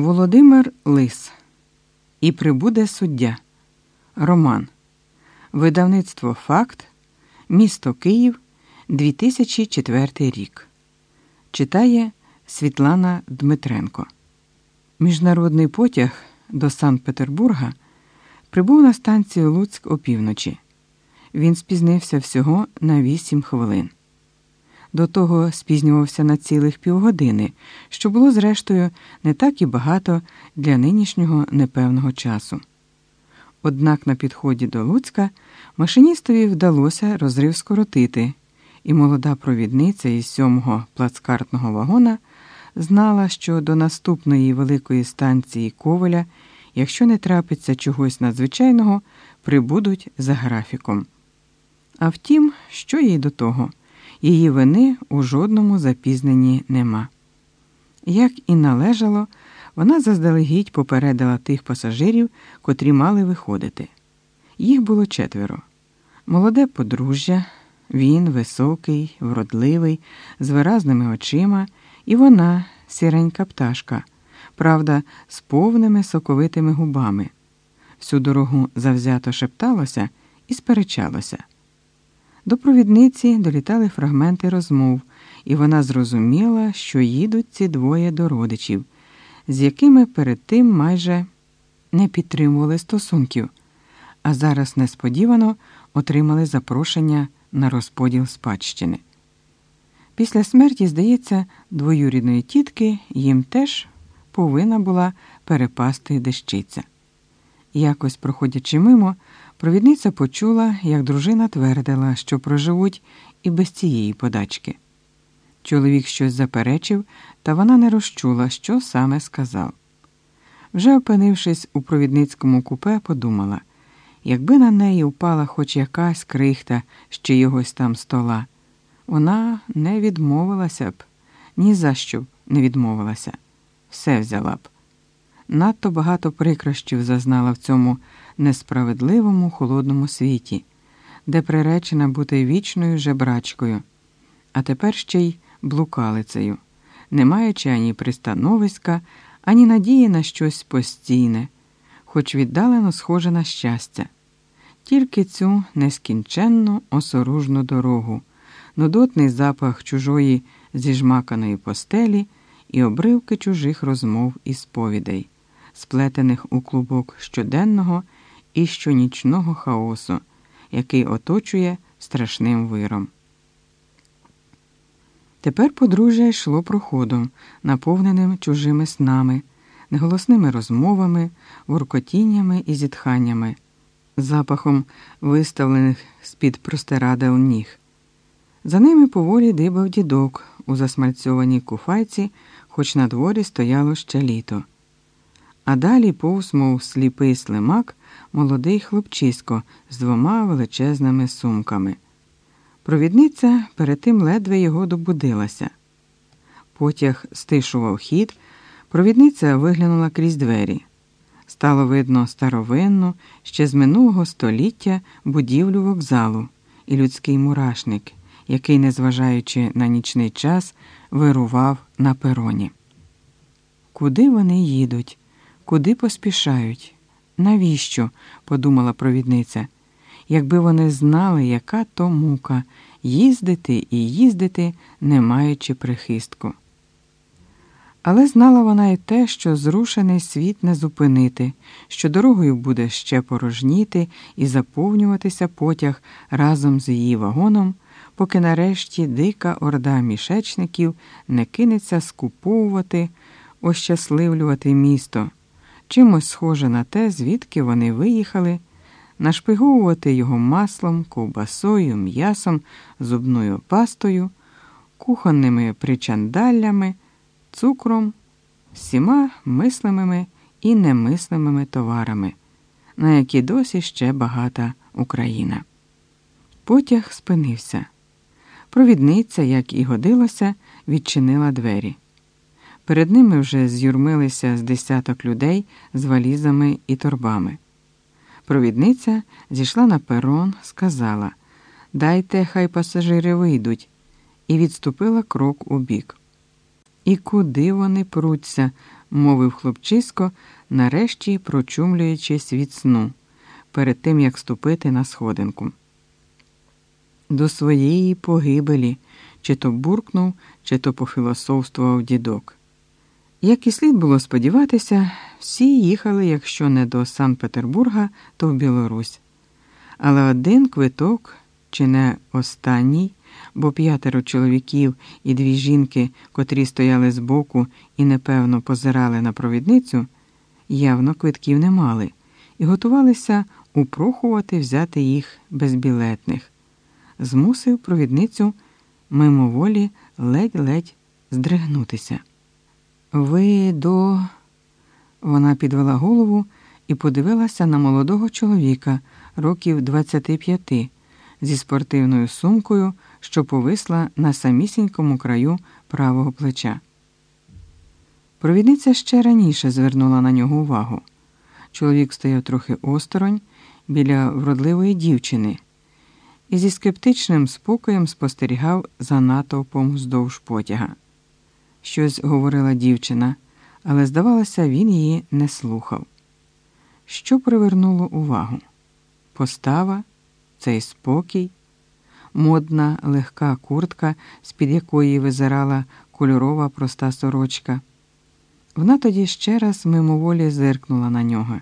Володимир Лис. І прибуде суддя. Роман. Видавництво Факт. Місто Київ. 2004 рік. Читає Світлана Дмитренко. Міжнародний потяг до Санкт Петербурга прибув на станцію Луцьк опівночі. Він спізнився всього на 8 хвилин. До того спізнювався на цілих півгодини, що було, зрештою, не так і багато для нинішнього непевного часу. Однак на підході до Луцька машиністові вдалося розрив скоротити, і молода провідниця із сьомого плацкартного вагона знала, що до наступної великої станції Коваля, якщо не трапиться чогось надзвичайного, прибудуть за графіком. А втім, що їй до того? Її вини у жодному запізненні нема. Як і належало, вона заздалегідь попередила тих пасажирів, котрі мали виходити. Їх було четверо. Молоде подружжя, він високий, вродливий, з виразними очима, і вона сіренька пташка, правда, з повними соковитими губами. Всю дорогу завзято шепталося і сперечалося. До провідниці долітали фрагменти розмов, і вона зрозуміла, що їдуть ці двоє до родичів, з якими перед тим майже не підтримували стосунків, а зараз несподівано отримали запрошення на розподіл спадщини. Після смерті, здається, двоюрідної тітки їм теж повинна була перепасти дещиця. Якось, проходячи мимо, провідниця почула, як дружина твердила, що проживуть і без цієї подачки. Чоловік щось заперечив, та вона не розчула, що саме сказав. Вже опинившись у провідницькому купе, подумала якби на неї впала хоч якась крихта з чиїгось там стола, вона не відмовилася б, ні за що б не відмовилася, все взяла б. Надто багато прикрощів зазнала в цьому несправедливому холодному світі, де приречена бути вічною жебрачкою, а тепер ще й блукалицею, не маючи ані пристановиська, ані надії на щось постійне, хоч віддалено схоже на щастя, тільки цю нескінченну осоружну дорогу, нудотний запах чужої зіжмаканої постелі і обривки чужих розмов і сповідей, сплетених у клубок щоденного і щонічного хаосу, який оточує страшним виром. Тепер подружжя йшло проходом, наповненим чужими снами, неголосними розмовами, воркотіннями і зітханнями, запахом виставлених з-під простирадел ніг. За ними поволі дибав дідок у засмальцьованій куфайці, хоч на дворі стояло ще літо. А далі повз, мов сліпий слимак, молодий хлопчисько з двома величезними сумками. Провідниця перед тим ледве його добудилася. Потяг стишував хід, провідниця виглянула крізь двері. Стало видно старовинну, ще з минулого століття будівлю вокзалу і людський мурашник, який, незважаючи на нічний час, вирував на пероні. Куди вони їдуть? Куди поспішають? Навіщо? подумала провідниця. Якби вони знали, яка то мука їздити і їздити, не маючи прихистку. Але знала вона й те, що зрушений світ не зупинити, що дорогою буде ще порожніти і заповнюватися потяг разом з її вагоном, поки нарешті дика орда мішечників не кинеться скуповувати, ощасливлювати місто чимось схоже на те, звідки вони виїхали, нашпиговувати його маслом, ковбасою, м'ясом, зубною пастою, кухонними причандаллями, цукром, всіма мислимими і немислимими товарами, на які досі ще багата Україна. Потяг спинився. Провідниця, як і годилося, відчинила двері. Перед ними вже з'юрмилися з десяток людей з валізами і торбами. Провідниця зійшла на перон, сказала Дайте, хай пасажири вийдуть, і відступила крок у бік. І куди вони пруться? мовив хлопчисько, нарешті прочумлюючись від сну, перед тим як ступити на сходинку. До своєї погибелі чи то буркнув, чи то пофілософствував дідок. Як і слід було сподіватися, всі їхали, якщо не до Санкт-Петербурга, то в Білорусь. Але один квиток, чи не останній, бо п'ятеро чоловіків і дві жінки, котрі стояли збоку і непевно позирали на провідницю, явно квитків не мали, і готувалися упрохувати взяти їх безбілетних. Змусив провідницю мимоволі ледь-ледь здригнутися. Ви до. Вона підвела голову і подивилася на молодого чоловіка років 25 зі спортивною сумкою, що повисла на самісінькому краю правого плеча. Провідниця ще раніше звернула на нього увагу. Чоловік стояв трохи осторонь біля вродливої дівчини і зі скептичним спокоєм спостерігав за натовпом вздовж потяга. Щось говорила дівчина, але, здавалося, він її не слухав. Що привернуло увагу? Постава, цей спокій, модна легка куртка, з-під якої визирала кольорова проста сорочка. Вона тоді ще раз мимоволі зиркнула на нього.